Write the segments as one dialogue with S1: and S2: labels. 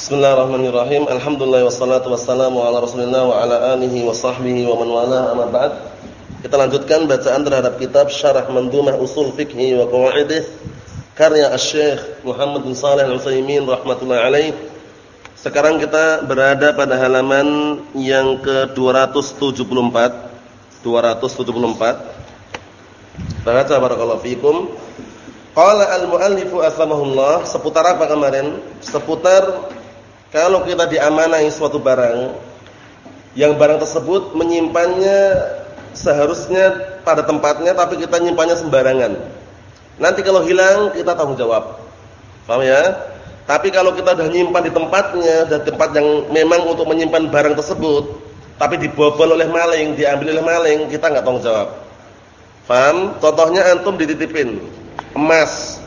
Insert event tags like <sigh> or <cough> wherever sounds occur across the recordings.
S1: Bismillahirrahmanirrahim. Alhamdulillah wassalatu wassalamu ala Rasulillah wa ala alihi wa sahbihi wa man wala amma ba'd. Kita lanjutkan bacaan terhadap kitab Syarah Mandumah Usul Fiqhi wa Qawaidih karya Asy-Syaikh Muhammad bin Shalih Al-Utsaimin rahimatullah alaih. Sekarang kita berada pada halaman yang ke-274. 274. Baca barakallahu fikum. Qala al-muallifu aslamahullah seputar apa kemarin? Seputar kalau kita diamanai suatu barang yang barang tersebut menyimpannya seharusnya pada tempatnya tapi kita nyimpannya sembarangan. Nanti kalau hilang kita tanggung jawab. Paham ya? Tapi kalau kita sudah nyimpan di tempatnya, dan tempat yang memang untuk menyimpan barang tersebut, tapi dibobol oleh maling, diambil oleh maling, kita nggak tanggung jawab. Paham? Contohnya antum dititipin emas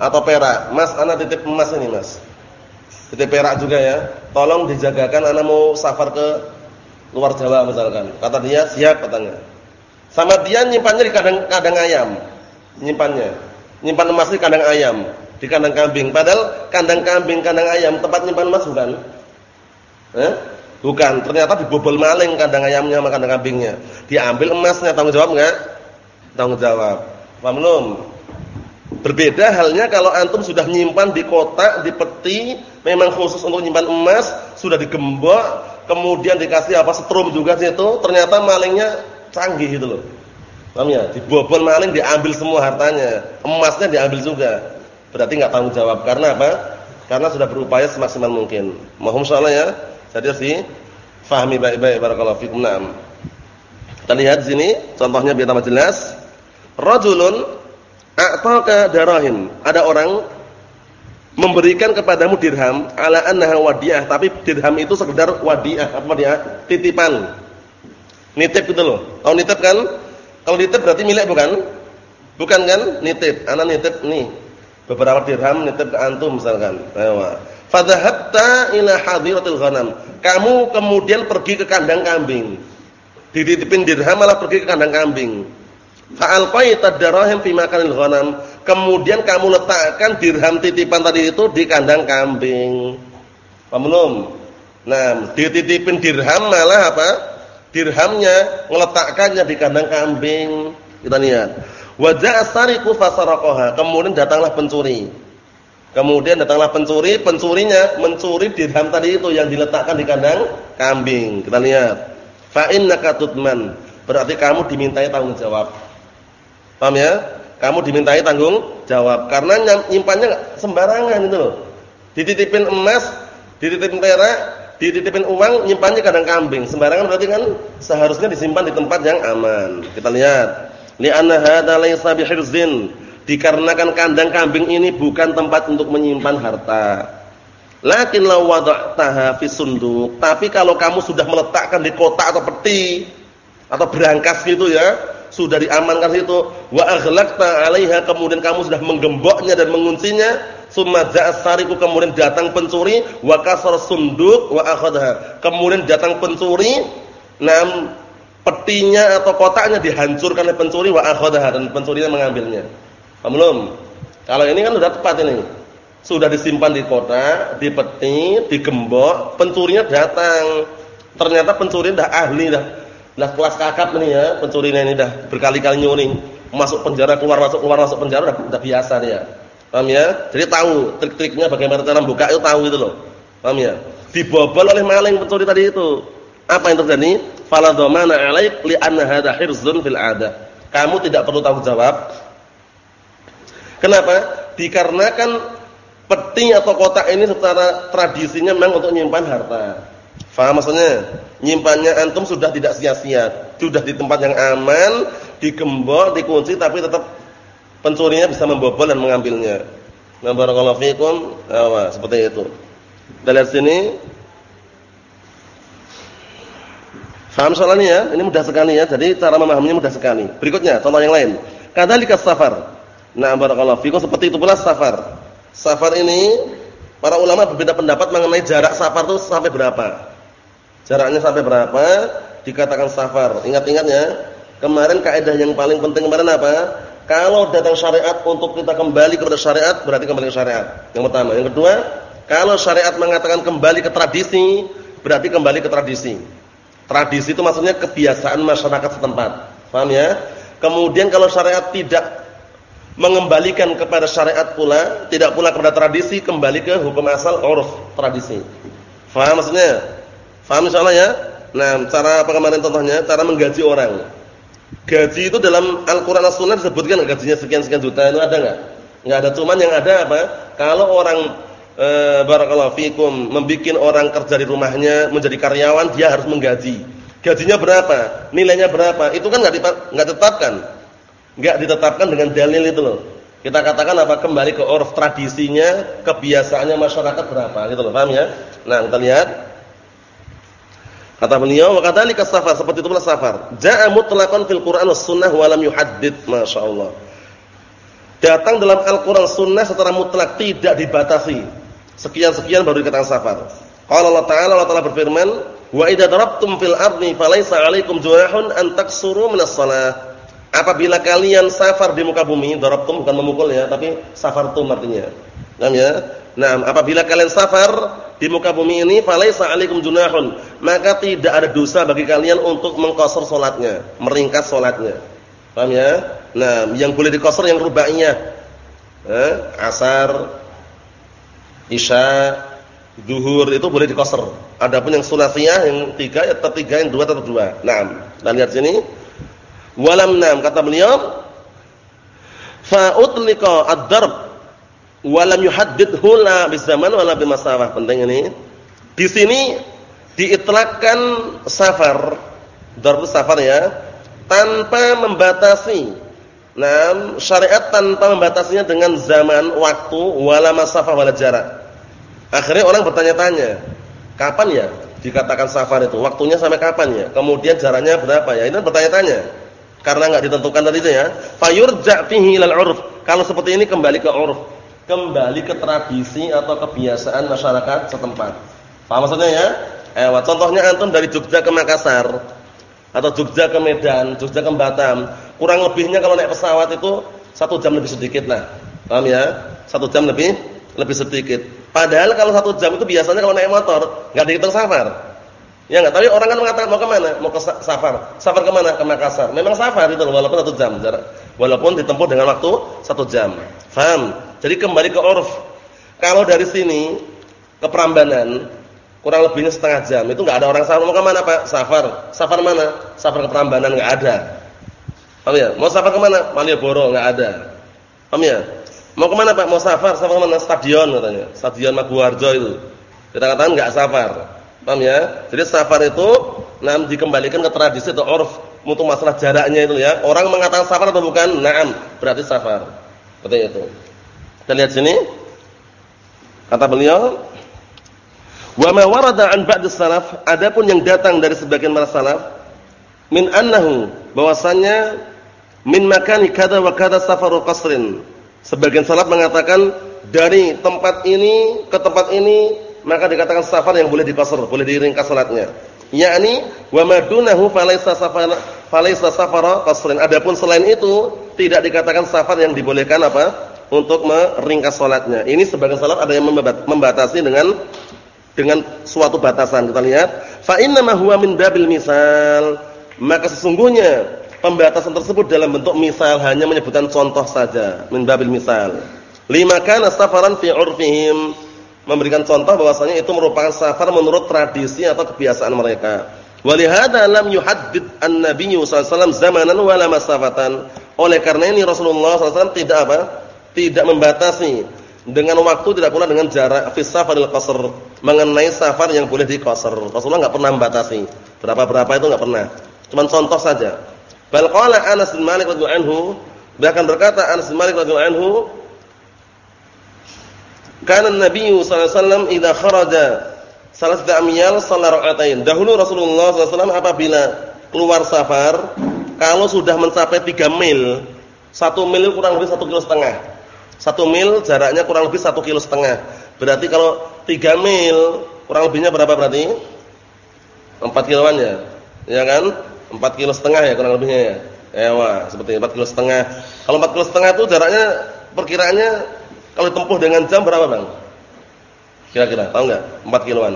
S1: atau perak. Mas, anak titip emas ini, Mas. Titip perak juga ya. Tolong dijagakan anak mau safar ke luar Jawa misalkan. Kata dia, siap katanya. Sama dia nyimpannya di kandang, kandang ayam. Nyimpannya. Nyimpan emas di kandang ayam, di kandang kambing. Padahal kandang kambing, kandang ayam tempat nyimpan emas bukan? Eh? Bukan, ternyata dibobol maling kandang ayamnya sama kandang kambingnya. Diambil emasnya, tanggung jawab enggak? Tanggung jawab. Paham belum? Berbeda halnya kalau antum sudah nyimpan di kotak, di peti, memang khusus untuk nyimpan emas, sudah digembok, kemudian dikasih apa setrum juga situ, ternyata malingnya canggih gitu loh. Paham ya? Dibobol maling, diambil semua hartanya, emasnya diambil juga. Berarti nggak tanggung jawab karena apa? Karena sudah berupaya semaksimal mungkin. Mohon salah ya. Jadi harus difahami baik-baik barakallahu fikum. Kita lihat sini contohnya biar tambah jelas. Rajulun a'taka darahim. Ada orang memberikan kepadamu dirham ala annaha wadiyah, tapi dirham itu sekedar wadiyah, apa dia? Titipan. Nitip gitu loh. Kalau nitip kan? Kalau nitip berarti milik bukan? Bukan kan? Nitip. Ana nitip nih. Beberapa dirham nitip ke antum misalkan. Ayo. Fadhahabta ila hadiratil ghanam. Kamu kemudian pergi ke kandang kambing. Dititipin dirham malah pergi ke kandang kambing. Fa'alqaita darahim fi makanil ghanam. Kemudian kamu letakkan dirham titipan tadi itu di kandang kambing. Paham belum? Nah, dititipin dirham malah apa? Dirhamnya ngeletakkannya di kandang kambing. Kita lihat. Wa ja'a sariqu fasaraqaha. Kemudian datanglah pencuri. Kemudian datanglah pencuri, pencurinya mencuri dirham tadi itu yang diletakkan di kandang kambing. Kita lihat. Fa innaka tutman. Berarti kamu dimintai tanggung jawab. Paham ya? Kamu dimintai tanggung jawab karena nyimpannya sembarangan itu loh. Dititipin emas, dititipin perak, dititipin uang, nyimpannya kadang kambing. Sembarangan berarti kan seharusnya disimpan di tempat yang aman. Kita lihat. Li'anna hadza laysa bihirzin. Dikarenakan kandang kambing ini bukan tempat untuk menyimpan harta. Lakin law wada'taha fi. Tapi kalau kamu sudah meletakkan di kotak atau peti atau berangkas gitu ya, sudah diamankan situ. Wa aghlaqta 'alaiha kemudian kamu sudah menggemboknya dan menguncinya. Summa ja'a sariqu kemudian datang pencuri. Wa kasar sunduk wa akhadha. Kemudian datang pencuri. Nam petinya atau kotaknya dihancurkan oleh pencuri. Wa akhadha dan pencurinya mengambilnya. Belum? Kalau ini kan sudah tepat ini. Sudah disimpan di kotak di peti digembok pencurinya datang. Ternyata pencuri dah ahli dah Nah kelas kakap ini ya, pencurinya ini dah berkali-kali nyuri, masuk penjara keluar masuk keluar masuk penjara udah, udah biasa dia. Paham ya? Jadi tahu trik-triknya bagaimana cara buka itu tahu itu loh. Paham ya? Dibobol oleh maling pencuri tadi itu. Apa yang terjadi? Fala dhamana 'alaik li anna hadha hirzun fil 'adah. Kamu tidak perlu tanggung jawab. Kenapa? Dikarenakan peti atau kotak ini secara tradisinya memang untuk menyimpan harta. Faham maksudnya? Nyimpannya antum sudah tidak sia-sia, sudah di tempat yang aman, digembok, dikunci tapi tetap pencurinya bisa membobol dan mengambilnya. Nah, barakallahu fikum. Nah, seperti itu. Dari sini Faham soal ini ya? Ini mudah sekali ya. Jadi cara memahaminya mudah sekali. Berikutnya contoh yang lain. Kadzalika safar. Nah, barakallahu fikum seperti itu pula safar. Safar ini para ulama berbeda pendapat mengenai jarak safar itu sampai berapa. Jaraknya sampai berapa? Dikatakan safar. Ingat-ingat ya. Kemarin kaidah yang paling penting kemarin apa? Kalau datang syariat untuk kita kembali kepada syariat, berarti kembali ke syariat. Yang pertama, yang kedua, Kalau syariat mengatakan kembali ke tradisi, berarti kembali ke tradisi. Tradisi itu maksudnya kebiasaan masyarakat setempat. Paham ya? Kemudian kalau syariat tidak mengembalikan kepada syariat pula, tidak pula kepada tradisi, kembali ke hukum asal uruf tradisi. Faham maksudnya? Faham insyaallah ya? Nah, cara apa kemarin contohnya? Cara menggaji orang. Gaji itu dalam Al-Qur'an dan Sunnah disebutkan gajinya sekian-sekian juta itu ada enggak? Enggak ada, cuman yang ada apa? Kalau orang e, barakallahu fikum membikin orang kerja di rumahnya menjadi karyawan, dia harus menggaji. Gajinya berapa? Nilainya berapa? Itu kan enggak enggak ditetapkan. Enggak ditetapkan dengan dalil itu loh. Kita katakan apa? Kembali ke uruf tradisinya, kebiasaannya masyarakat berapa gitu loh. Paham ya? Nah, kita lihat Kata beliau, "Wa kadzalika safar," seperti itu pula safar. Ja'a mutlaqan fil Qur'an was sunnah wa lam yuhaddid, masyaallah. Datang dalam Al-Qur'an sunnah secara mutlak tidak dibatasi. Sekian-sekian baru dikatakan safar. Qala Allah Ta'ala Allah Ta'ala berfirman, "Wa idza darabtum fil ardi falaysa 'alaikum junahun an taksuru minas shalah." Apabila kalian safar di muka bumi, darabtum bukan memukul ya, tapi safartum artinya. Paham ya? Nah, apabila kalian safar di muka bumi ini, falaisa 'alaikum junahun, maka tidak ada dosa bagi kalian untuk mengqasar salatnya, meringkas salatnya. Paham ya? Nah, yang boleh dikosor yang rubaiyah. Eh, asar, isya, zuhur itu boleh dikosor. Adapun yang sunasiyah yang tiga ya tiga, yang dua tetap dua. Nah, kita lihat sini. Walam nam kata beliau, fa utliqa ad-darb walam yuhaddid hula bizaman wala bimasafah. Penting ini. Di sini diitlakkan safar, darbu safar ya, tanpa membatasi. Nah, syariat tanpa membatasinya dengan zaman, waktu, wala masafah wala jarak. Akhirnya orang bertanya-tanya, kapan ya dikatakan safar itu? Waktunya sampai kapan ya? Kemudian jaraknya berapa ya? Ini bertanya-tanya. Karena enggak ditentukan tadi itu ya. Fayurja fihi ilal 'urf. Kalau seperti ini kembali ke urf kembali ke tradisi atau kebiasaan masyarakat setempat. Paham maksudnya ya? Eh, contohnya antum dari Jogja ke Makassar atau Jogja ke Medan, Jogja ke Batam, kurang lebihnya kalau naik pesawat itu satu jam lebih sedikit lah. Paham ya? Satu jam lebih lebih sedikit. Padahal kalau satu jam itu biasanya kalau naik motor nggak dihitung safar. Ya enggak, tapi orang kan mengatakan mau ke mana? Mau ke safar. Safar ke mana? Ke Makassar. Memang safar itu walaupun satu jam jarak. Walaupun ditempuh dengan waktu satu jam. Faham? Jadi kembali ke uruf. Kalau dari sini ke Prambanan kurang lebihnya setengah jam. Itu enggak ada orang safar. Mau ke mana, Pak? Safar. Safar mana? Safar ke Prambanan enggak ada. Paham ya? Mau safar ke mana? Malioboro enggak ada. Paham ya? Mau ke mana, Pak? Mau safar, safar ke mana? Stadion katanya. Stadion Maguwarjo itu. Kita katakan enggak safar. Paham ya? Jadi safar itu nam dikembalikan ke tradisi atau uruf untuk masalah jaraknya itu ya. Orang mengatakan safar atau bukan? Naam, berarti safar. Betul itu. Kita lihat sini. Kata beliau, "Wa ma warada an ba'd salaf, adapun yang datang dari sebagian para salaf min annahu bahwasannya min makani kada wa kada safaru qasrin." Sebagian salaf mengatakan dari tempat ini ke tempat ini maka dikatakan safar yang boleh diqasar, boleh diringkas salatnya. Yakni wa madunahu falaysa safar falaysa safara qasrin. Adapun selain itu tidak dikatakan safar yang dibolehkan apa? untuk meringkas salatnya. Ini sebagian salaf ada yang membatasi dengan dengan suatu batasan. Kita lihat, fa inna ma huwa min babil misal. Maka sesungguhnya pembatasan tersebut dalam bentuk misal hanya menyebutkan contoh saja, min babil misal. Lima kana safaran fi urfihim memberikan contoh bahwasanya itu merupakan safar menurut tradisi atau kebiasaan mereka. Walihada lam yuhaddid an-nabiy sallallahu zamanan wala masafatan. Oleh karena ini Rasulullah SAW tidak apa? tidak membatasi dengan waktu tidak pula dengan jarak fi safaril qasr mengenai safar yang boleh dikosor. Rasulullah enggak pernah membatasi. Berapa-berapa itu enggak pernah. Cuman contoh saja. Bal qala Anas bin Malik radhiyallahu anhu bahkan berkata Anas bin Malik radhiyallahu anhu Kana Nabi sallallahu alaihi wasallam idza kharaja salasata amyal shalla rak'atain. Dahulu Rasulullah wasallam apabila keluar safar kalau sudah mencapai 3 mil, 1 mil kurang lebih 1 kilo setengah satu mil jaraknya kurang lebih satu kilo setengah. Berarti kalau tiga mil kurang lebihnya berapa berarti? Empat kiloan ya, ya kan? Empat kilo setengah ya kurang lebihnya ya. Ewa, seperti empat kilo setengah. Kalau empat kilo setengah itu jaraknya perkiraannya kalau ditempuh dengan jam berapa bang? Kira-kira tahu enggak? 4 kiloan.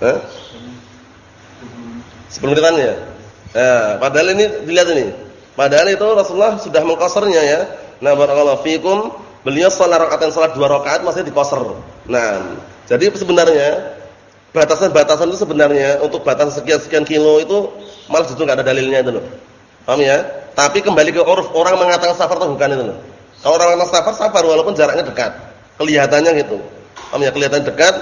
S1: 10 menitan ya? Nah, padahal ini dilihat ini. Padahal itu Rasulullah sudah mengkosernya ya. Nah, barakallahu fikum, beliau salat rakaat salat dua rakaat masih dikoser. Nah, jadi sebenarnya batasan-batasan itu sebenarnya untuk batas sekian-sekian kilo itu malah justru enggak ada dalilnya itu loh. Paham ya? Tapi kembali ke orang mengatakan safar atau bukan itu loh. Kalau orang mengatakan safar, safar walaupun jaraknya dekat. Kelihatannya gitu. Paham ya? Kelihatan dekat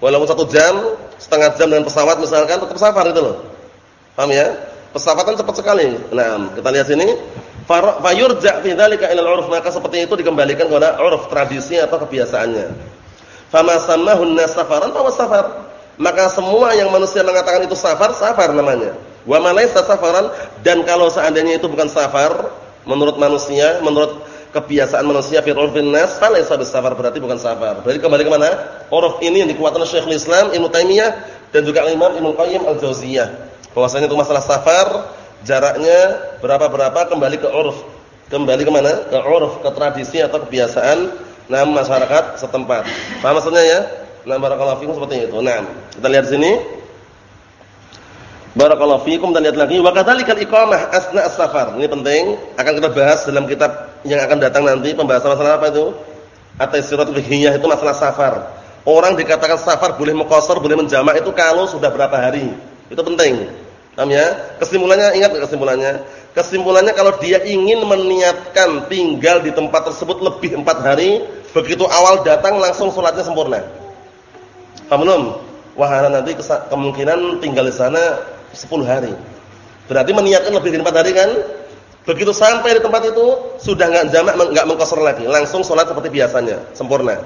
S1: walaupun satu jam, setengah jam dengan pesawat misalkan tetap safar itu loh. Paham ya? Pesawat kan cepat sekali. Nah, kita lihat sini. Fayurja fi dzalika ila maka seperti itu dikembalikan kepada uruf, tradisi atau kebiasaannya. Fama sammahu an-nas safaran fa safar. Maka semua yang manusia mengatakan itu safar, safar namanya. Wa ma safaran dan kalau seandainya itu bukan safar menurut manusia, menurut kebiasaan manusia fi urfin nas, fa laysa safar berarti bukan safar. Berarti kembali ke mana? Uruf ini yang dikuatkan Syekhul Islam Ibnu Taimiyah dan juga Imam Ibnu Qayyim Al-Jauziyah bahwasanya itu masalah safar jaraknya berapa-berapa kembali ke uruf. Kembali ke mana? Ke uruf, ke tradisi atau kebiasaan nah masyarakat setempat. Paham maksudnya ya? Nah barakallahu fikum seperti itu. Nah, kita lihat sini. Barakallahu fikum dan lihat lagi wa kadzalikal iqamah asna as-safar. Ini penting akan kita bahas dalam kitab yang akan datang nanti pembahasan masalah apa itu? At-tafsirat fiqhiyah itu masalah safar. Orang dikatakan safar boleh mengqasar, boleh menjamak itu kalau sudah berapa hari. Itu penting. Paham ya? Kesimpulannya ingat kesimpulannya? Kesimpulannya kalau dia ingin meniatkan tinggal di tempat tersebut lebih empat hari, begitu awal datang langsung sholatnya sempurna. Paham belum? Wahana nanti kemungkinan tinggal di sana 10 hari. Berarti meniatkan lebih dari empat hari kan? Begitu sampai di tempat itu sudah enggak jamak enggak mengkosor lagi, langsung sholat seperti biasanya, sempurna.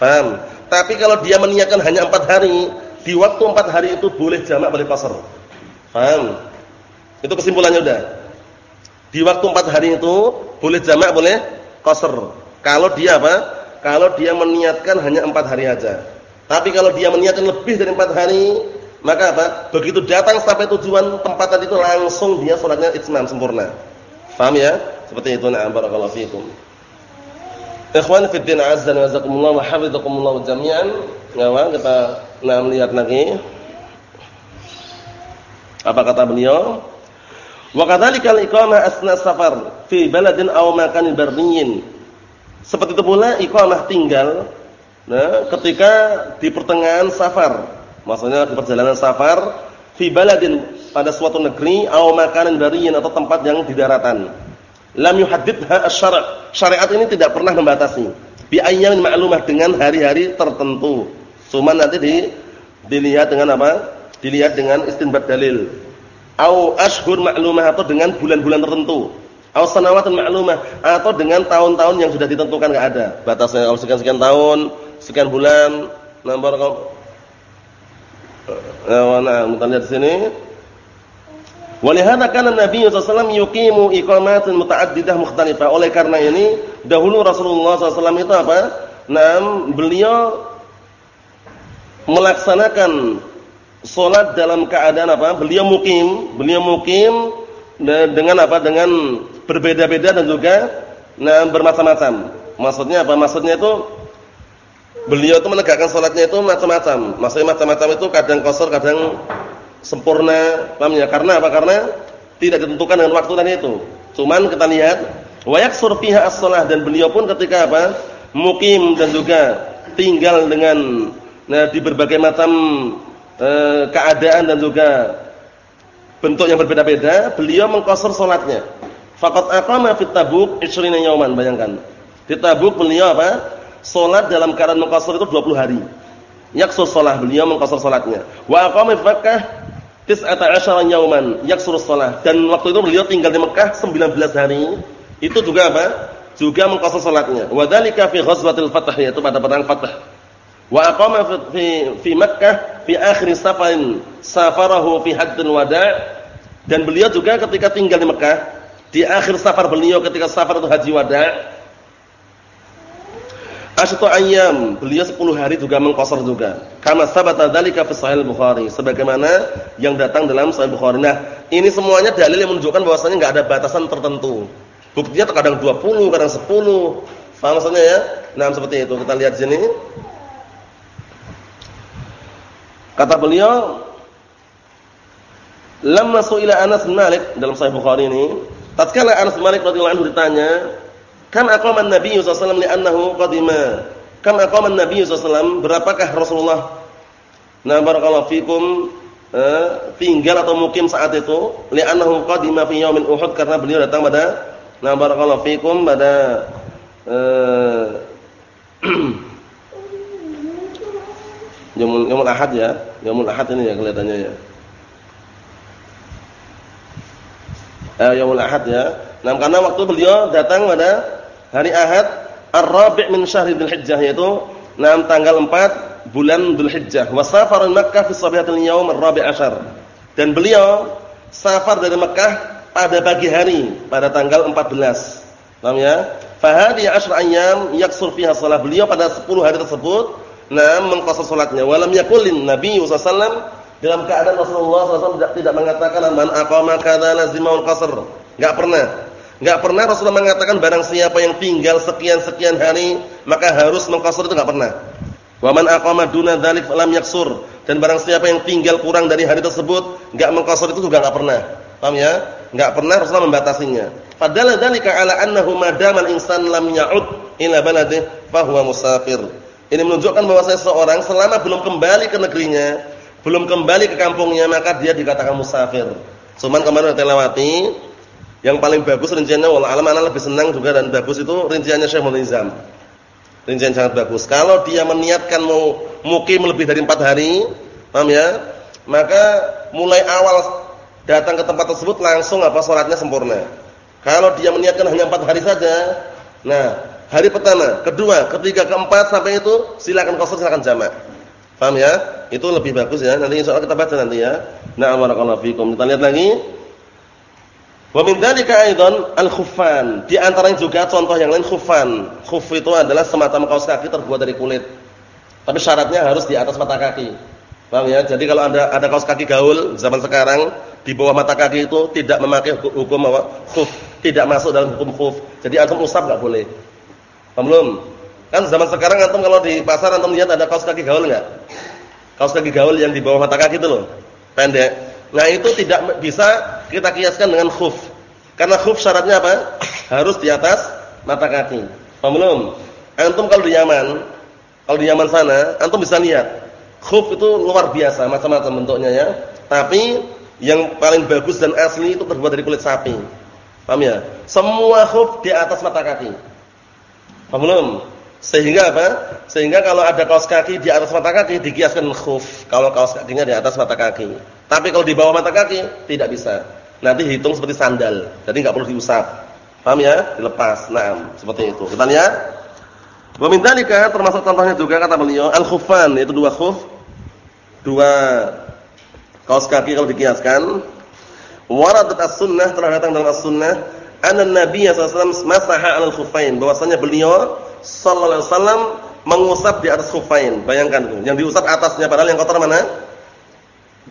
S1: Paham? Tapi kalau dia meniatkan hanya empat hari, di waktu empat hari itu boleh jamak boleh qasar. Paham? Itu kesimpulannya udah. Di waktu empat hari itu boleh jamak boleh qasar. Kalau dia apa? Kalau dia meniatkan hanya empat hari aja. Tapi kalau dia meniatkan lebih dari empat hari, maka apa? Begitu datang sampai tujuan tempat tadi itu langsung dia sholatnya itmam sempurna. Paham ya? Seperti itu na'am barakallahu fikum. Ikhwan fi din azza wa jazakumullah wa hafizakumullah jami'an. Ngawa kita nah melihat lagi. Apa kata beliau? Wa kadzalika al-iqamah asna safar fi baladin aw makanin barniyin. Seperti itu pula iqamah tinggal nah ketika di pertengahan safar. Maksudnya perjalanan safar fi baladin pada suatu negeri aw makanin barniyin atau tempat yang di daratan. Lam yuhaddidha asy-syara'. Syariat ini tidak pernah membatasi. Bi ayyamin ma'lumah dengan hari-hari tertentu. Cuma nanti di, dilihat dengan apa? Dilihat dengan istinbat dalil. Au ashhur ma'lumah atau dengan bulan-bulan tertentu. Au sanawatun ma'lumah atau dengan tahun-tahun yang sudah ditentukan enggak ada. Batasnya kalau sekian-sekian tahun, sekian bulan. Barakallahu. Nah, kita lihat di sini. Walihada kana Nabi SAW yuqimu iqamatin muta'addidah mukhtalifah. Oleh karena ini, dahulu Rasulullah SAW itu apa? Nah, beliau melaksanakan sholat dalam keadaan apa? Beliau mukim, beliau mukim dengan apa? Dengan berbeda-beda dan juga nah, bermacam-macam. Maksudnya apa? Maksudnya itu beliau itu menegakkan sholatnya itu macam-macam. Maksudnya macam-macam itu kadang kosor, kadang sempurna, paham ya? Karena apa? Karena tidak ditentukan dengan waktu tadi itu. Cuman kita lihat wa yaksur fiha as-shalah dan beliau pun ketika apa? mukim dan juga tinggal dengan nah di berbagai macam e, keadaan dan juga bentuk yang berbeda-beda, beliau mengqasar salatnya. Faqat aqama fit Tabuk 20 yauman, bayangkan. Di Tabuk beliau apa? Salat dalam keadaan mengqasar itu 20 hari. Yaksur salat beliau mengqasar salatnya. Wa aqama fi Makkah tis'ata asyara yauman yaksuru shalah dan waktu itu beliau tinggal di Mekah 19 hari itu juga apa? juga mengqasar salatnya wa dzalika fi ghazwatil fath yaitu pada perang fath wa aqama fi fi Makkah fi akhir safarin safarahu fi hajjil wada' dan beliau juga ketika tinggal di Mekah di akhir safar beliau ketika safar itu haji wada' Asyatu ayyam, beliau 10 hari juga mengqasar juga. Kama sabata dzalika fi sahih Bukhari, sebagaimana yang datang dalam sahih Bukhari. Nah, ini semuanya dalil yang menunjukkan bahwasanya enggak ada batasan tertentu. Buktinya terkadang 20, kadang 10. Paham maksudnya ya? Nah, seperti itu. Kita lihat sini. Kata beliau, "Lamma su'ila Anas Malik dalam Sahih Bukhari ini, tatkala Anas Malik radhiyallahu anhu ditanya, "Kam aqama an-nabiy sallallahu alaihi wasallam qadima?" Kam aqama an-nabiy sallallahu alaihi wasallam, berapakah Rasulullah Nah, barakallahu fikum eh, tinggal atau mukim saat itu li'annahu qadima fi yaumin Uhud karena beliau datang pada nah barakallahu fikum pada eh, <clears throat> Yaumul Ahad ya. Yaumul Ahad ini ya kelihatannya ya. Eh Yaumul Ahad ya. Nah, karena waktu beliau datang pada hari Ahad Ar-Rabi' min Syahril Dzulhijjah yaitu nah, tanggal 4 bulan Dzulhijjah. Wa safara Makkah fi sabihatil yaum ar-rabi' asyar. Dan beliau safar dari Mekah pada pagi hari pada tanggal 14. Paham ya? Fahadi asyra ayyam yaksur fiha shalah. Beliau pada 10 hari tersebut nah mengqasar salatnya walam yakulin nabi sallallahu dalam keadaan Rasulullah SAW tidak, mengatakan man aqama kadza lazimaul qasr enggak pernah enggak pernah Rasulullah mengatakan barang siapa yang tinggal sekian-sekian hari maka harus mengqasar itu enggak pernah. Wa man aqama duna dzalik lam yaksur. Dan barang siapa yang tinggal kurang dari hari tersebut enggak mengqasar itu juga enggak pernah. Paham ya? Enggak pernah Rasulullah membatasinya. Padahal dzalika ala annahu madamal insan lam ya'ud ila baladihi fa huwa musafir. Ini menunjukkan bahwa seseorang selama belum kembali ke negerinya, belum kembali ke kampungnya, maka dia dikatakan musafir. Cuman kemarin kita lewati, yang paling bagus rinciannya wala alam ana lebih senang juga dan bagus itu rinciannya Syekh Nizam. Rincian sangat bagus. Kalau dia meniatkan mau mukim lebih dari empat hari, paham ya? Maka mulai awal datang ke tempat tersebut langsung apa sholatnya sempurna. Kalau dia meniatkan hanya empat hari saja, nah Hari pertama, kedua, ketiga, keempat sampai itu silakan qasar silakan jamak. Paham ya? Itu lebih bagus ya. Nanti insyaallah kita baca nanti ya. Na'am barakallahu fikum. Kita lihat lagi. Wa min dzalika aidan al-khuffan. Di antaranya juga contoh yang lain khuffan. Khuff itu adalah semacam kaos kaki terbuat dari kulit. Tapi syaratnya harus di atas mata kaki. Paham ya? Jadi kalau ada ada kaos kaki gaul zaman sekarang di bawah mata kaki itu tidak memakai hukum apa? Khuf, tidak masuk dalam hukum khuf. Jadi antum usap enggak boleh. Paham belum? Kan zaman sekarang antum kalau di pasar antum lihat ada kaos kaki gaul enggak? Kaos kaki gaul yang di bawah mata kaki itu loh. Pendek. Nah, itu tidak bisa kita kiaskan dengan khuf. Karena khuf syaratnya apa? Harus di atas mata kaki. Paham? Antum kalau di Yaman, kalau di Yaman sana, antum bisa lihat. Khuf itu luar biasa, macam-macam bentuknya ya. Tapi yang paling bagus dan asli itu terbuat dari kulit sapi. Paham ya? Semua khuf di atas mata kaki. Paham Sehingga apa? Sehingga kalau ada kaos kaki di atas mata kaki dikiaskan khuf. Kalau kaos kakinya di atas mata kaki. Tapi kalau di bawah mata kaki tidak bisa. Nanti hitung seperti sandal. Jadi enggak perlu diusap. Paham ya? Dilepas. Nah, seperti itu. Kita lihat. Wa min dzalika termasuk contohnya juga kata beliau al-khuffan yaitu dua khuf. Dua kaos kaki kalau dikiaskan. Waradat as-sunnah telah datang dalam as-sunnah anna Nabi sallallahu alaihi wasallam masaha 'alal khuffain, bahwasanya beliau sallallahu alaihi wasallam mengusap di atas khuffain. Bayangkan tuh, yang diusap atasnya padahal yang kotor mana?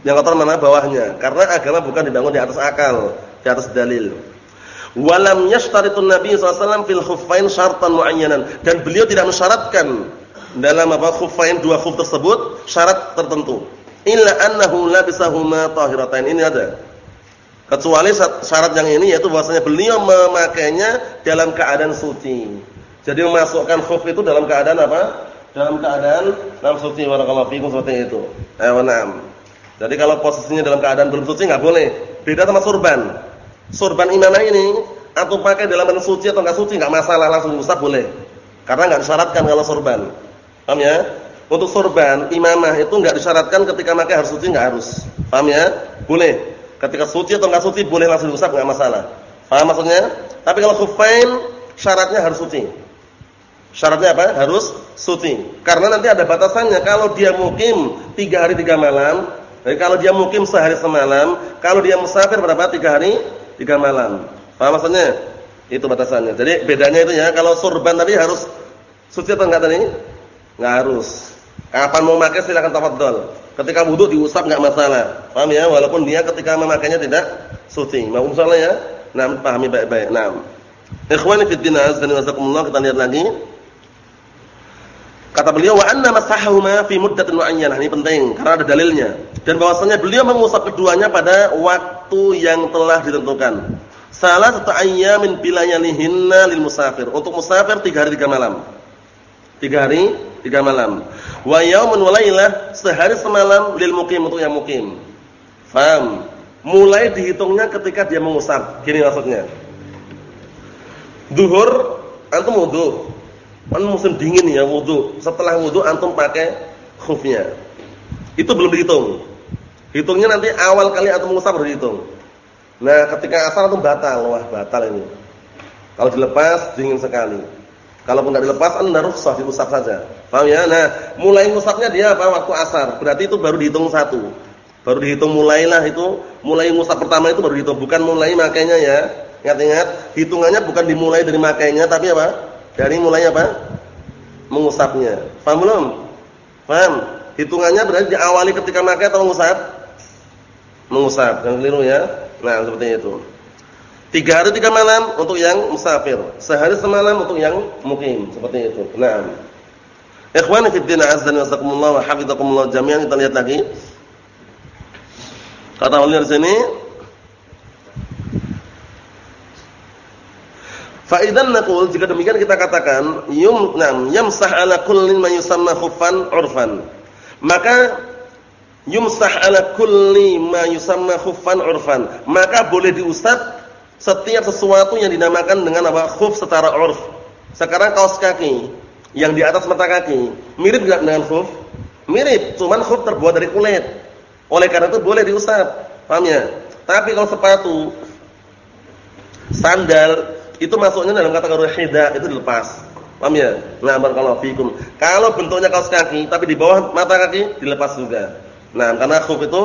S1: Yang kotor mana bawahnya? Karena agama bukan dibangun di atas akal, di atas dalil. Walam yashtaritun Nabi wasallam fil khuffain syartan muayyanan dan beliau tidak mensyaratkan dalam apa khuffain dua khuf tersebut syarat tertentu. Illa annahu labisahuma tahiratain. Ini ada Kecuali syarat yang ini yaitu bahwasanya beliau memakainya dalam keadaan suci. Jadi memasukkan khuf itu dalam keadaan apa? Dalam keadaan dalam suci barakallahu fikum seperti itu. Ayo na'am. Jadi kalau posisinya dalam keadaan belum suci enggak boleh. Beda sama surban. Surban imamah ini atau pakai dalam keadaan suci atau enggak suci enggak masalah langsung usap boleh. Karena enggak disyaratkan kalau surban. Paham ya? Untuk surban imamah itu enggak disyaratkan ketika pakai harus suci enggak harus. Paham ya? Boleh. Ketika suci atau enggak suci boleh langsung diusap enggak masalah. Paham maksudnya? Tapi kalau khuffain syaratnya harus suci. Syaratnya apa? Harus suci. Karena nanti ada batasannya. Kalau dia mukim tiga hari tiga malam, jadi kalau dia mukim sehari semalam, kalau dia musafir berapa? Tiga hari tiga malam. Paham maksudnya? Itu batasannya. Jadi bedanya itu ya. Kalau surban tadi harus suci atau enggak tadi? Enggak harus. Kapan mau pakai silakan tafadhol. Ketika wudhu diusap enggak masalah. Paham ya? Walaupun dia ketika memakainya tidak suci. Mau salah ya? Nah, pahami baik-baik. Nah. Ikhwani fi din azza wa kita lihat lagi. Kata beliau wa anna masahahuma fi muddatin muayyanah. Ini penting karena ada dalilnya. Dan bahwasanya beliau mengusap keduanya pada waktu yang telah ditentukan. Salah satu ayyamin bilayalihinna lil musafir. Untuk musafir 3 hari 3 malam. 3 hari 3 malam. Wa yaumun wa lailah sehari semalam lil muqim untuk yang mukim. Faham? Mulai dihitungnya ketika dia mengusap. Gini maksudnya. Duhur antum wudu Kan musim dingin ya wudu. Setelah wudu antum pakai khufnya. Itu belum dihitung. Hitungnya nanti awal kali antum mengusap baru dihitung. Nah, ketika asal antum batal, wah batal ini. Kalau dilepas dingin sekali. Kalau enggak dilepas anda rukhsah diusap saja. Paham ya? Nah, mulai ngusapnya dia apa? Waktu asar. Berarti itu baru dihitung satu. Baru dihitung mulailah itu, mulai ngusap pertama itu baru dihitung, bukan mulai makainya ya. Ingat-ingat, hitungannya bukan dimulai dari makainya tapi apa? Dari mulai apa? Mengusapnya. Paham belum? Paham? Hitungannya berarti diawali ketika makai atau mengusap? Mengusap. Yang keliru ya. Nah, seperti itu. Tiga hari tiga malam untuk yang musafir. Sehari semalam untuk yang mukim. Seperti itu. Nah. Ikhwani fi din azza wa jazakumullah wa hafizakumullah jami'an kita lihat lagi. Kata beliau di sini Fa naqul jika demikian kita katakan yum nam yamsah ala kullin ma yusamma khuffan urfan. Maka yumsah ala kulli ma yusamma khuffan urfan. Maka boleh diusap setiap sesuatu yang dinamakan dengan apa khuf secara urf. Sekarang kaos kaki yang di atas mata kaki mirip enggak dengan khuf? Mirip, cuman khuf terbuat dari kulit. Oleh karena itu boleh diusap. Paham ya? Tapi kalau sepatu sandal itu masuknya dalam kategori hida itu dilepas. Paham ya? Nah, barakallahu fikum. Kalau bentuknya kaos kaki tapi di bawah mata kaki dilepas juga. Nah, karena khuf itu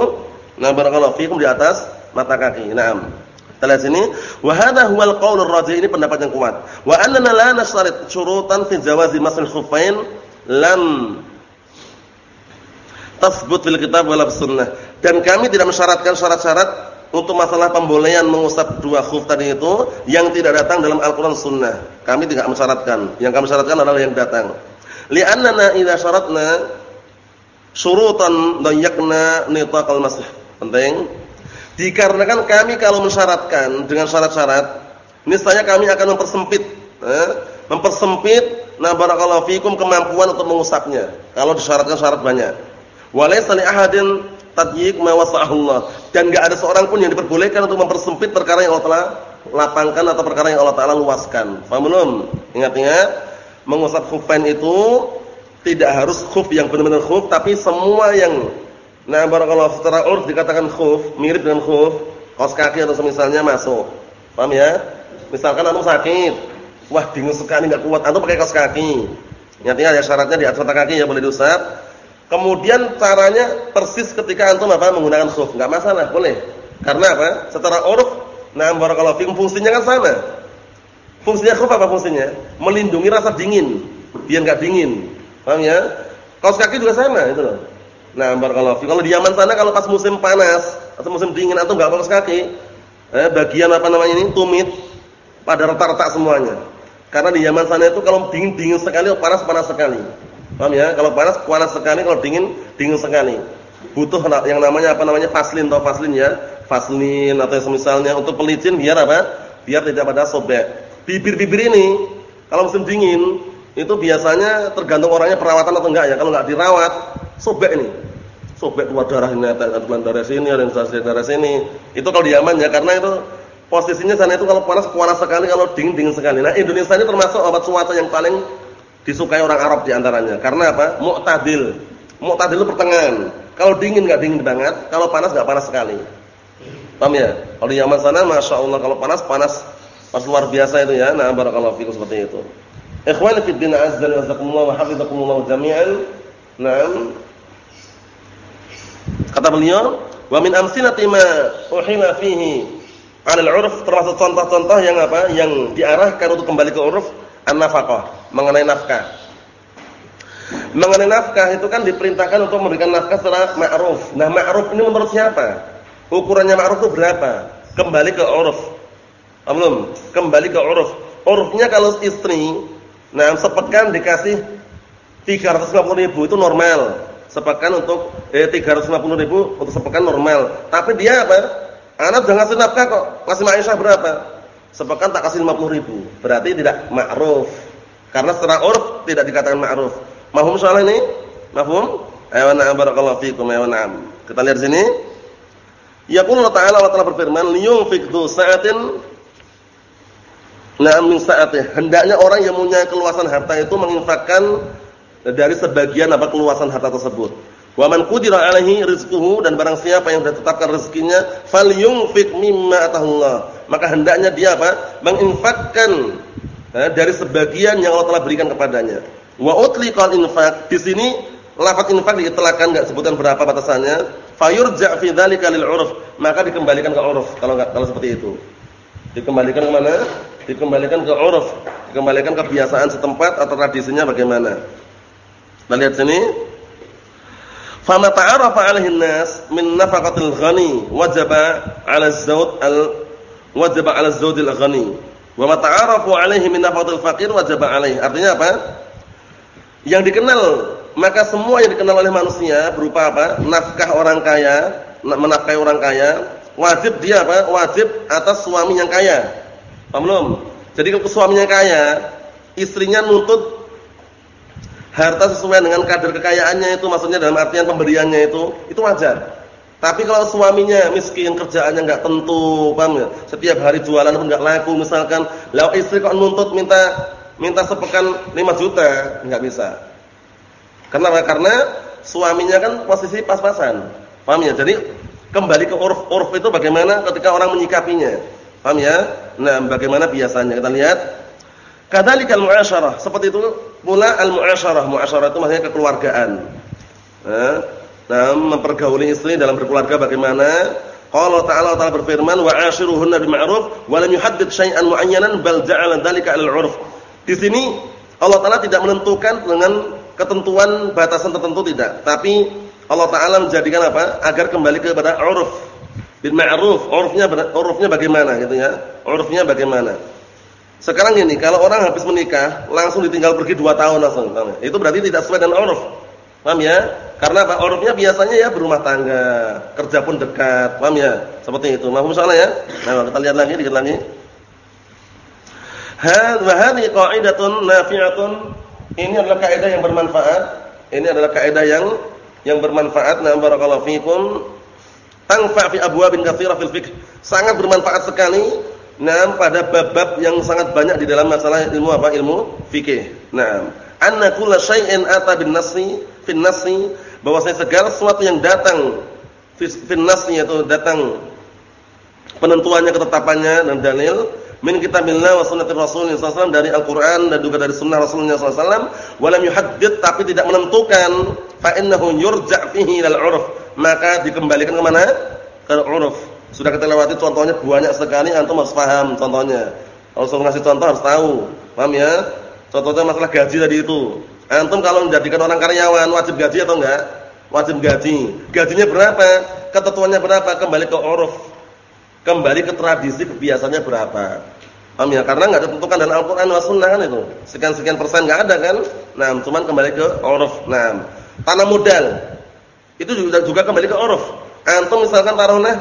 S1: nah barakallahu fikum di atas mata kaki. Naam. Kita lihat sini, wa hadha huwal qaulur ini pendapat yang kuat. Wa annana la nasharit syurutan fi jawazi masal khuffain lam tasbut fil kitab wal sunnah. Dan kami tidak mensyaratkan syarat-syarat untuk masalah pembolehan mengusap dua khuf tadi itu yang tidak datang dalam Al-Qur'an Sunnah. Kami tidak mensyaratkan. Yang kami syaratkan adalah yang datang. Li'annana idza syaratna syurutan dayyakna nitaqal masih. Penting. Dikarenakan kami kalau mensyaratkan dengan syarat-syarat, niscaya kami akan mempersempit, eh, mempersempit na barakallahu fikum kemampuan untuk mengusapnya. Kalau disyaratkan syarat banyak. Walaysa li ahadin tadyik ma wasa'ahullah dan enggak ada seorang pun yang diperbolehkan untuk mempersempit perkara yang Allah Taala lapangkan atau perkara yang Allah Taala luaskan. Paham belum? Ingat-ingat, mengusap khufain itu tidak harus khuf yang benar-benar khuf tapi semua yang nah barakallahu secara urf dikatakan khuf, mirip dengan khuf, kaos kaki atau semisalnya masuk. Paham ya? Misalkan antum sakit, wah dingin sekali enggak kuat, antum pakai kaos kaki. Ingat-ingat ya syaratnya di atas kaki ya boleh diusap Kemudian caranya persis ketika antum apa menggunakan khuf, enggak masalah, boleh. Karena apa? Secara uruf, nah barakallahu fikum fungsinya kan sama. Fungsinya khuf apa fungsinya? Melindungi rasa dingin, biar enggak dingin. Paham ya? Kaos kaki juga sama itu loh. Nah, barakallahu fikum. Kalau di Yaman sana kalau pas musim panas atau musim dingin atau enggak kaos kaki, eh, bagian apa namanya ini tumit pada retak-retak semuanya. Karena di Yaman sana itu kalau dingin-dingin sekali, panas-panas sekali. Paham ya? Kalau panas panas sekali, kalau dingin dingin sekali. Butuh yang namanya apa namanya? Vaslin atau vaslin ya. Vaslin atau semisalnya untuk pelicin biar apa? Biar tidak pada sobek. Bibir-bibir ini kalau musim dingin itu biasanya tergantung orangnya perawatan atau enggak ya. Kalau enggak dirawat, sobek ini. Sobek keluar darah ini, ada darah sini, ada yang darah sini. Itu kalau di Yaman ya karena itu posisinya sana itu kalau panas panas sekali, kalau dingin dingin sekali. Nah, Indonesia ini termasuk obat cuaca yang paling disukai orang Arab di antaranya. Karena apa? Mu'tadil. Mu'tadil itu pertengahan. Kalau dingin nggak dingin banget, kalau panas nggak panas sekali. Paham ya? Kalau di Yaman sana, masya Allah kalau panas panas pas luar biasa itu ya. Nah, barakallahu fikum seperti itu. Ikhwani fi din azza wa jazakumullah wa hafizakumullah jami'an. Naam. Kata beliau, "Wa min amsinati ma uhila fihi 'ala al-'urf" termasuk contoh-contoh yang apa? Yang diarahkan untuk kembali ke uruf an-nafaqah, mengenai nafkah. Mengenai nafkah itu kan diperintahkan untuk memberikan nafkah secara ma'ruf. Nah, ma'ruf ini menurut siapa? Ukurannya ma'ruf itu berapa? Kembali ke uruf. Belum, kembali ke uruf. Urufnya kalau istri, nah sepekan dikasih 350 ribu itu normal. Sepekan untuk eh 350 ribu untuk sepekan normal. Tapi dia apa? Anak jangan ngasih nafkah kok. Kasih Aisyah berapa? Sepekan tak kasih 50 ribu. Berarti tidak ma'ruf. Karena secara urf tidak dikatakan ma'ruf. Mahum soal ini? Mahum? Ayo na'am barakallahu fikum. Ayo na'am. Kita lihat sini. Yaqulu ta'ala Allah Ta'ala berfirman, "Liyunfiq dzu sa'atin Nah, min sa'atih. Hendaknya orang yang punya keluasan harta itu menginfakkan dari sebagian apa keluasan harta tersebut. Wa man qudira alaihi rizquhu dan barang siapa yang sudah tetapkan rezekinya falyunfiq mimma atahullah. Maka hendaknya dia apa? Menginfakkan eh, dari sebagian yang Allah telah berikan kepadanya. Wa utliqal infak. Di sini lafaz infak diitlaqkan enggak sebutan berapa batasannya. Fayurja' fi dzalika lil. Maka dikembalikan ke 'urf kalau enggak kalau seperti itu. Dikembalikan ke mana? dikembalikan ke uruf, dikembalikan ke kebiasaan setempat atau tradisinya bagaimana. Kita lihat sini. Fama ta'arafa 'alaihi nas min nafaqatil ghani wajaba 'ala az-zawj al wajaba 'ala az-zawj al-ghani. Wa ma ta'arafu 'alaihi min faqir wajaba 'alaihi. Artinya apa? Yang dikenal maka semua yang dikenal oleh manusia berupa apa? Nafkah orang kaya, menafkahi orang kaya, wajib dia apa? Wajib atas suami yang kaya. Paham belum? Jadi kalau suaminya kaya, istrinya nuntut harta sesuai dengan kadar kekayaannya itu maksudnya dalam artian pemberiannya itu itu wajar. Tapi kalau suaminya miskin, kerjaannya enggak tentu, paham ya? Setiap hari jualan pun enggak laku misalkan, lalu istri kok nuntut minta minta sepekan 5 juta, enggak bisa. Kenapa? Karena suaminya kan posisi pas-pasan. Paham ya? Jadi kembali ke urf-urf itu bagaimana ketika orang menyikapinya. Paham ya? Nah, bagaimana biasanya kita lihat. Kadzalikal muasyarah, seperti itu pula al-muasyarah. Muasyarah itu maksudnya kekeluargaan. Nah, nah, mempergauli istri dalam berkeluarga bagaimana? Qala ta'ala ta'ala berfirman wa 'ashiruhunna bil ma'ruf wa lam yuhaddid syai'an mu'ayyanan bal ja'ala dzalika 'alal 'urf. Di sini Allah Ta'ala tidak menentukan dengan ketentuan batasan tertentu tidak, tapi Allah Ta'ala menjadikan apa? Agar kembali kepada 'urf bil ma'ruf, urufnya urufnya bagaimana gitu ya? Urufnya bagaimana? Sekarang ini kalau orang habis menikah langsung ditinggal pergi 2 tahun langsung, itu berarti tidak sesuai dengan uruf. Paham ya? Karena apa? Urufnya biasanya ya berumah tangga, kerja pun dekat, paham ya? Seperti itu. Mahfum soalnya ya? Nah, kita lihat lagi dikit lagi. Hadhihi qa'idatun nafi'atun. Ini adalah kaidah yang bermanfaat. Ini adalah kaidah yang yang bermanfaat. Nah, barakallahu fikum Tangfa fi abwabin katsira fil fiqh. Sangat bermanfaat sekali nah pada bab-bab yang sangat banyak di dalam masalah ilmu apa? Ilmu fikih. Nah, anna kulla syai'in ata bin nasi fin nasi bahwasanya segala sesuatu yang datang fin nasi itu datang penentuannya ketetapannya dan dalil min kitabillah wa sunnatir rasul sallallahu dari Al-Qur'an dan juga dari sunnah Rasulullah sallallahu walam yuhaddid tapi tidak menentukan fa innahu yurja' fihi ilal 'urf maka dikembalikan ke mana? Ke uruf. Sudah kita lewati contohnya banyak sekali antum harus paham contohnya. Kalau saya ngasih contoh harus tahu. Paham ya? Contohnya masalah gaji tadi itu. Antum kalau menjadikan orang karyawan wajib gaji atau enggak? Wajib gaji. Gajinya berapa? Ketentuannya berapa? Kembali ke uruf. Kembali ke tradisi kebiasaannya berapa? Paham ya? Karena enggak ditentukan dalam Al-Qur'an dan Sunnah kan itu. Sekian-sekian persen enggak ada kan? Nah, cuman kembali ke uruf. Nah, tanah modal itu juga, juga kembali ke uruf. Antum misalkan taruhlah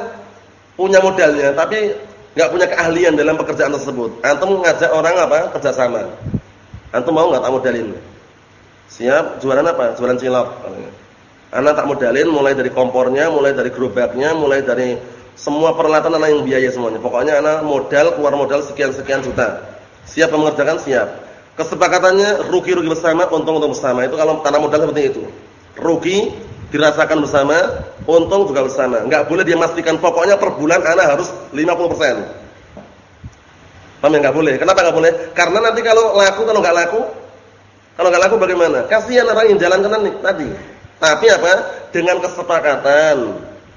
S1: punya modalnya tapi nggak punya keahlian dalam pekerjaan tersebut. Antum ngajak orang apa? kerjasama. Antum mau nggak tak modalin? Siap, jualan apa? Jualan cilok. Anak tak modalin mulai dari kompornya, mulai dari gerobaknya, mulai dari semua peralatan anak yang biaya semuanya. Pokoknya anak modal keluar modal sekian-sekian juta. Siap mengerjakan? Siap. Kesepakatannya rugi-rugi bersama, untung-untung bersama. Itu kalau tanah modal seperti itu. Rugi dirasakan bersama, untung juga bersama. Enggak boleh dia pastikan pokoknya per bulan ana harus 50%. Paham ya enggak boleh. Kenapa enggak boleh? Karena nanti kalau laku kalau enggak laku, kalau enggak laku bagaimana? Kasihan orang yang jalan kanan tadi. Tapi apa? Dengan kesepakatan.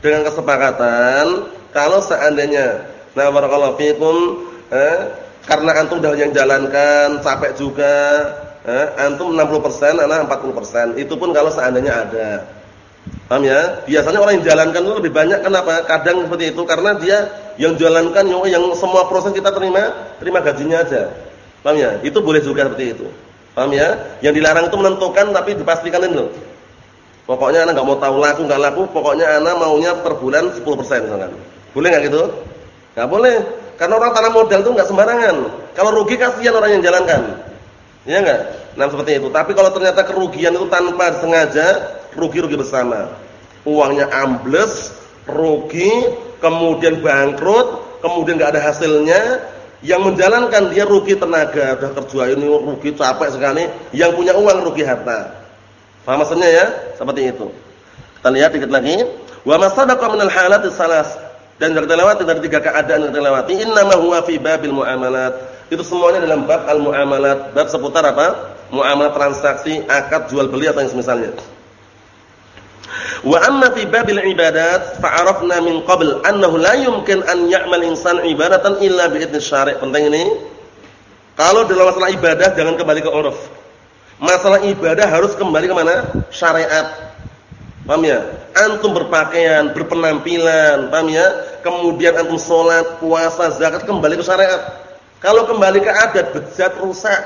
S1: Dengan kesepakatan kalau seandainya nah barakallahu fikum eh, karena antum udah yang jalankan, capek juga, eh, antum 60%, anak 40%. Itu pun kalau seandainya ada. Paham ya? Biasanya orang yang jalankan itu lebih banyak kenapa? Kadang seperti itu karena dia yang jalankan yang semua proses kita terima, terima gajinya aja. Paham ya? Itu boleh juga seperti itu. Paham ya? Yang dilarang itu menentukan tapi dipastikan itu. Pokoknya anak nggak mau tahu laku nggak laku, pokoknya anak maunya per bulan 10% misalkan. Boleh nggak gitu? Nggak boleh. Karena orang tanam modal itu nggak sembarangan. Kalau rugi kasihan orang yang jalankan. Iya enggak? Nah seperti itu. Tapi kalau ternyata kerugian itu tanpa sengaja, rugi-rugi bersama. Uangnya ambles, rugi, kemudian bangkrut, kemudian nggak ada hasilnya, yang menjalankan dia rugi tenaga, udah kerja ini rugi capek sekali, yang punya uang rugi harta. Paham maksudnya ya? Seperti itu. Kita lihat dikit lagi. Wa masadaqa min al-halat salas dan kita lewati dari tiga keadaan yang kita lewati innama huwa fi babil muamalat itu semuanya dalam bab al-muamalat bab seputar apa muamalah transaksi akad jual beli atau yang semisalnya Wa amma fi babil ibadat fa'arafna min qabl annahu la yumkin an ya'mal insan ibadatan illa bi idzni syari'. Penting ini. Kalau dalam masalah ibadah jangan kembali ke uruf. Masalah ibadah harus kembali ke mana? Syariat. Paham ya? Antum berpakaian, berpenampilan, paham ya? Kemudian antum salat, puasa, zakat kembali ke syariat. Kalau kembali ke adat, bejat, rusak.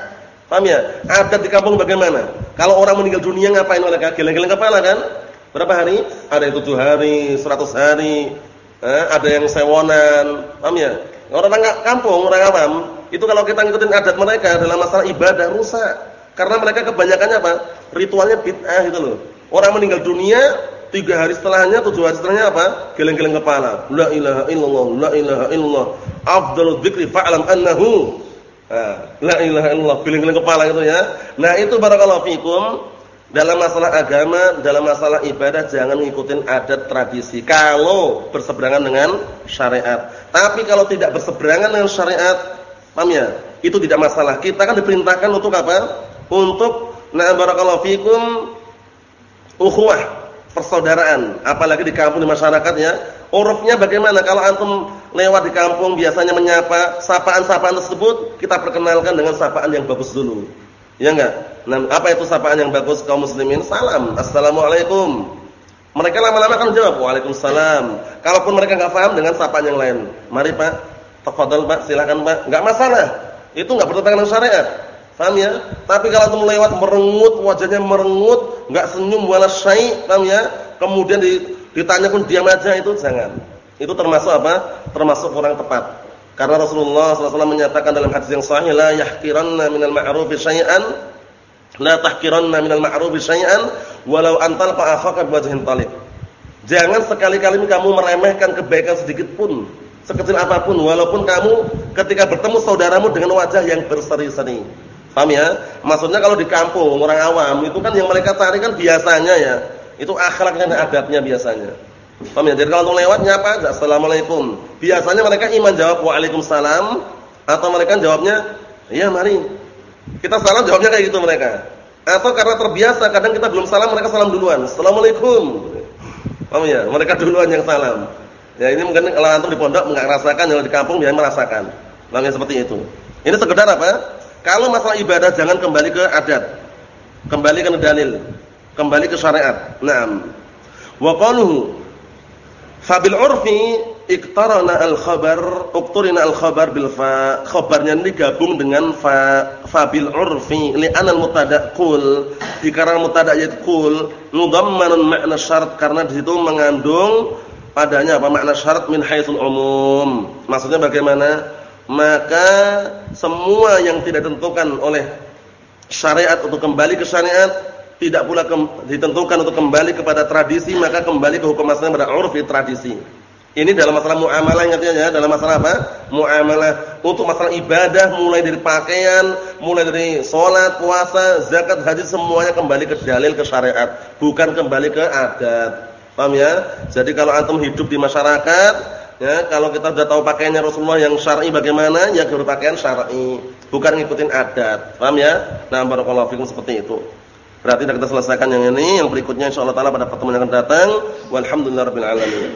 S1: Paham ya? Adat di kampung bagaimana? Kalau orang meninggal dunia ngapain mereka? Geleng-geleng kepala kan? Berapa hari? Ada yang tujuh hari, seratus hari, eh, ada yang sewonan, paham ya? Orang kampung, orang awam, itu kalau kita ngikutin adat mereka dalam masalah ibadah rusak. Karena mereka kebanyakannya apa? Ritualnya bid'ah gitu loh. Orang meninggal dunia, tiga hari setelahnya, tujuh hari setelahnya apa? Geleng-geleng kepala. La ilaha illallah, la ilaha illallah. Afdalul dzikri fa'lam annahu. Nah, la ilaha illallah, geleng-geleng kepala gitu ya. Nah, itu barakallahu fikum dalam masalah agama, dalam masalah ibadah jangan ngikutin adat tradisi kalau berseberangan dengan syariat. Tapi kalau tidak berseberangan dengan syariat, paham ya? Itu tidak masalah. Kita kan diperintahkan untuk apa? Untuk na barakallahu fikum ukhuwah, persaudaraan, apalagi di kampung di masyarakat ya. Urufnya bagaimana kalau antum lewat di kampung biasanya menyapa, sapaan-sapaan tersebut kita perkenalkan dengan sapaan yang bagus dulu. Ya enggak? Nah, apa itu sapaan yang bagus kaum muslimin? Salam, assalamualaikum. Mereka lama-lama akan jawab, waalaikumsalam. Kalaupun mereka nggak paham dengan sapaan yang lain, mari Pak, tafadhol Pak, silakan Pak. Nggak masalah. Itu nggak bertentangan dengan syariat. Paham ya? Tapi kalau itu melewat merengut, wajahnya merengut, nggak senyum wala syai', paham ya? Kemudian ditanya pun diam aja itu jangan. Itu termasuk apa? Termasuk kurang tepat. Karena Rasulullah SAW menyatakan dalam hadis yang sahih la yahqiranna minal ma'rufi syai'an La tahkiranna minal ma'rufi syai'an walau antal fa'afaka biwajhin talib. Jangan sekali-kali kamu meremehkan kebaikan sedikit pun, sekecil apa pun walaupun kamu ketika bertemu saudaramu dengan wajah yang berseri-seri. Paham ya? Maksudnya kalau di kampung orang awam itu kan yang mereka cari kan biasanya ya, itu akhlaknya dan adatnya biasanya. Paham ya? Jadi kalau untuk lewat nyapa aja assalamualaikum. Biasanya mereka iman jawab waalaikumsalam atau mereka jawabnya iya mari kita salam jawabnya kayak gitu mereka. Atau karena terbiasa kadang kita belum salam mereka salam duluan. Assalamualaikum. Paham ya? Mereka duluan yang salam. Ya ini mungkin kalau antum di pondok enggak rasakan, kalau di kampung biasanya merasakan. Namanya seperti itu. Ini sekedar apa? Kalau masalah ibadah jangan kembali ke adat. Kembali ke dalil. Kembali ke syariat. Naam. Wa qaluhu fabil urfi Iktarana al-khabar, ukturina al-khabar bil fa. Khabarnya ini gabung dengan fa, fa bil urfi li'an al-mutada' qul. Dikarenakan mutada' yaitu qul, mudammanun makna syarat karena di situ mengandung padanya apa makna syarat min haitsul umum. Maksudnya bagaimana? Maka semua yang tidak ditentukan oleh syariat untuk kembali ke syariat tidak pula ditentukan untuk kembali kepada tradisi maka kembali ke hukum asalnya pada urfi tradisi. Ini dalam masalah muamalah ingatnya ya, dalam masalah apa? Muamalah. Untuk masalah ibadah mulai dari pakaian, mulai dari sholat, puasa, zakat, haji semuanya kembali ke dalil ke syariat, bukan kembali ke adat. Paham ya? Jadi kalau antum hidup di masyarakat, ya, kalau kita sudah tahu pakaiannya Rasulullah yang syar'i bagaimana, ya berpakaian syar'i, bukan ngikutin adat. Paham ya? Nah, barakallahu fikum seperti itu. Berarti kita selesaikan yang ini, yang berikutnya insyaallah taala pada pertemuan yang akan datang. Walhamdulillahirabbil alamin.